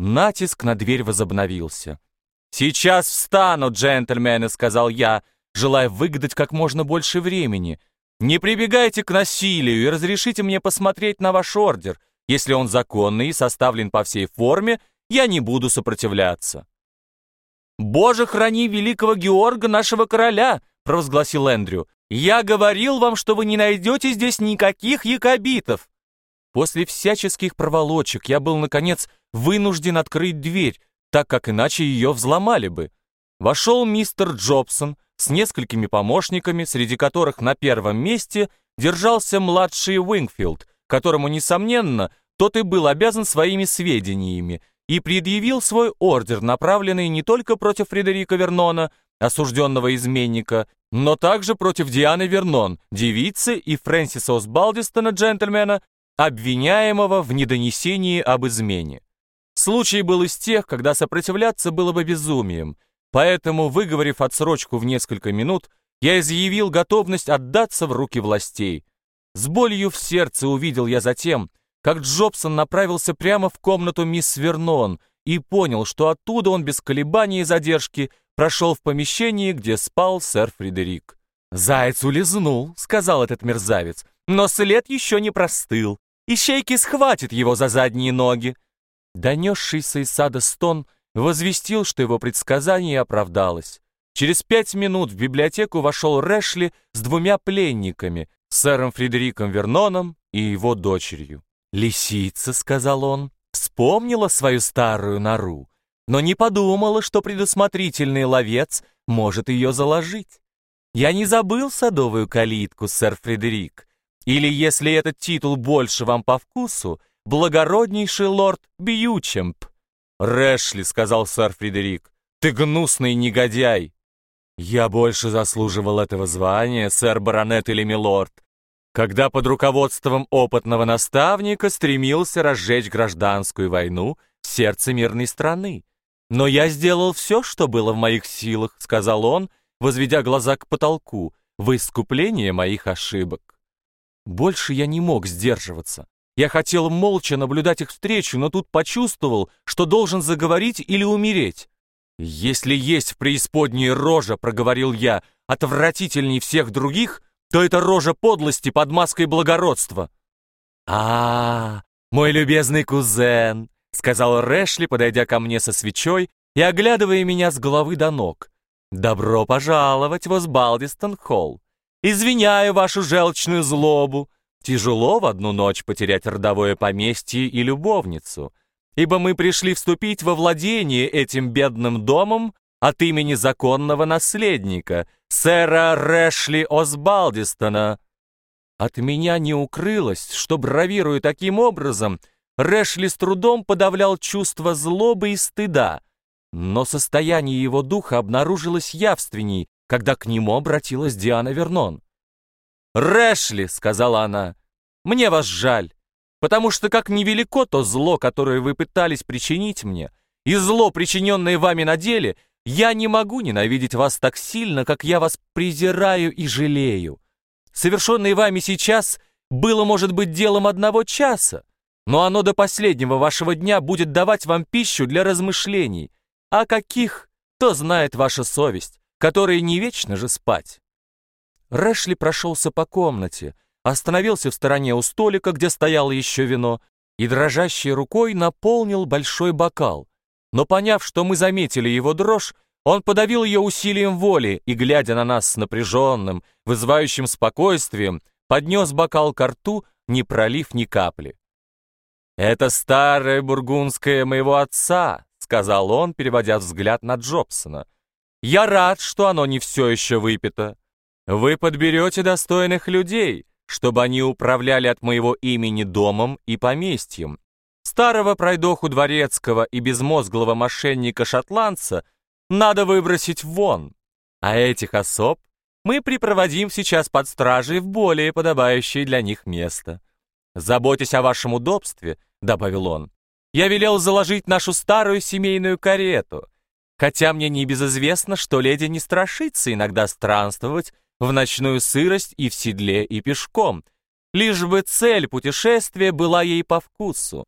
Натиск на дверь возобновился. «Сейчас встану, джентльмены», — сказал я, желая выгадать как можно больше времени. «Не прибегайте к насилию и разрешите мне посмотреть на ваш ордер. Если он законный и составлен по всей форме, я не буду сопротивляться». «Боже, храни великого Георга, нашего короля!» — провозгласил Эндрю. «Я говорил вам, что вы не найдете здесь никаких якобитов!» После всяческих проволочек я был, наконец, вынужден открыть дверь, так как иначе ее взломали бы. Вошел мистер Джобсон с несколькими помощниками, среди которых на первом месте держался младший Уингфилд, которому, несомненно, тот и был обязан своими сведениями, и предъявил свой ордер, направленный не только против Фредерика Вернона, осужденного изменника, но также против Дианы Вернон, девицы, и Фрэнсиса Осбалдистона, джентльмена, обвиняемого в недонесении об измене. Случай был из тех, когда сопротивляться было бы безумием, поэтому, выговорив отсрочку в несколько минут, я изъявил готовность отдаться в руки властей. С болью в сердце увидел я затем, как Джобсон направился прямо в комнату мисс Вернон и понял, что оттуда он без колебаний и задержки прошел в помещение, где спал сэр Фредерик. «Заяц улизнул», — сказал этот мерзавец, «но след еще не простыл. Ищейки схватит его за задние ноги». Донесшийся из сада стон возвестил, что его предсказание оправдалось. Через пять минут в библиотеку вошел Рэшли с двумя пленниками, сэром Фредериком Верноном и его дочерью. «Лисица», — сказал он, — вспомнила свою старую нору, но не подумала, что предусмотрительный ловец может ее заложить. Я не забыл садовую калитку, сэр Фредерик. Или, если этот титул больше вам по вкусу, благороднейший лорд Бьючемп. «Рэшли», — сказал сэр Фредерик, — «ты гнусный негодяй». «Я больше заслуживал этого звания, сэр баронет или милорд, когда под руководством опытного наставника стремился разжечь гражданскую войну в сердце мирной страны. «Но я сделал все, что было в моих силах», — сказал он, возведя глаза к потолку, в искупление моих ошибок. Больше я не мог сдерживаться. Я хотел молча наблюдать их встречу, но тут почувствовал, что должен заговорить или умереть. «Если есть в преисподней рожа», — проговорил я, — «отвратительней всех других», то это рожа подлости под маской благородства. а, -а, -а мой любезный кузен», — сказал Рэшли, подойдя ко мне со свечой и оглядывая меня с головы до ног. «Добро пожаловать в Осбалдистон-холл. Извиняю вашу желчную злобу. Тяжело в одну ночь потерять родовое поместье и любовницу, ибо мы пришли вступить во владение этим бедным домом от имени законного наследника, сэра Рэшли Осбалдистона. От меня не укрылось, что, бравируя таким образом, Рэшли с трудом подавлял чувство злобы и стыда, но состояние его духа обнаружилось явственней, когда к нему обратилась Диана Вернон. «Рэшли», — сказала она, — «мне вас жаль, потому что как невелико то зло, которое вы пытались причинить мне, и зло, причиненное вами на деле — я не могу ненавидеть вас так сильно, как я вас презираю и жалею. Совершенное вами сейчас было, может быть, делом одного часа, но оно до последнего вашего дня будет давать вам пищу для размышлений. А каких, то знает ваша совесть, которая не вечно же спать. Рэшли прошелся по комнате, остановился в стороне у столика, где стояло еще вино, и дрожащей рукой наполнил большой бокал. Но поняв, что мы заметили его дрожь, он подавил ее усилием воли и, глядя на нас с напряженным, вызывающим спокойствием, поднес бокал ко рту, не пролив ни капли. «Это старая бургундская моего отца», — сказал он, переводя взгляд на Джобсона. «Я рад, что оно не все еще выпито. Вы подберете достойных людей, чтобы они управляли от моего имени домом и поместьем, Старого пройдоху дворецкого и безмозглого мошенника-шотландца надо выбросить вон, а этих особ мы припроводим сейчас под стражей в более подобающее для них место. Заботясь о вашем удобстве, — добавил он, — я велел заложить нашу старую семейную карету, хотя мне не безызвестно, что леди не страшится иногда странствовать в ночную сырость и в седле, и пешком, лишь бы цель путешествия была ей по вкусу.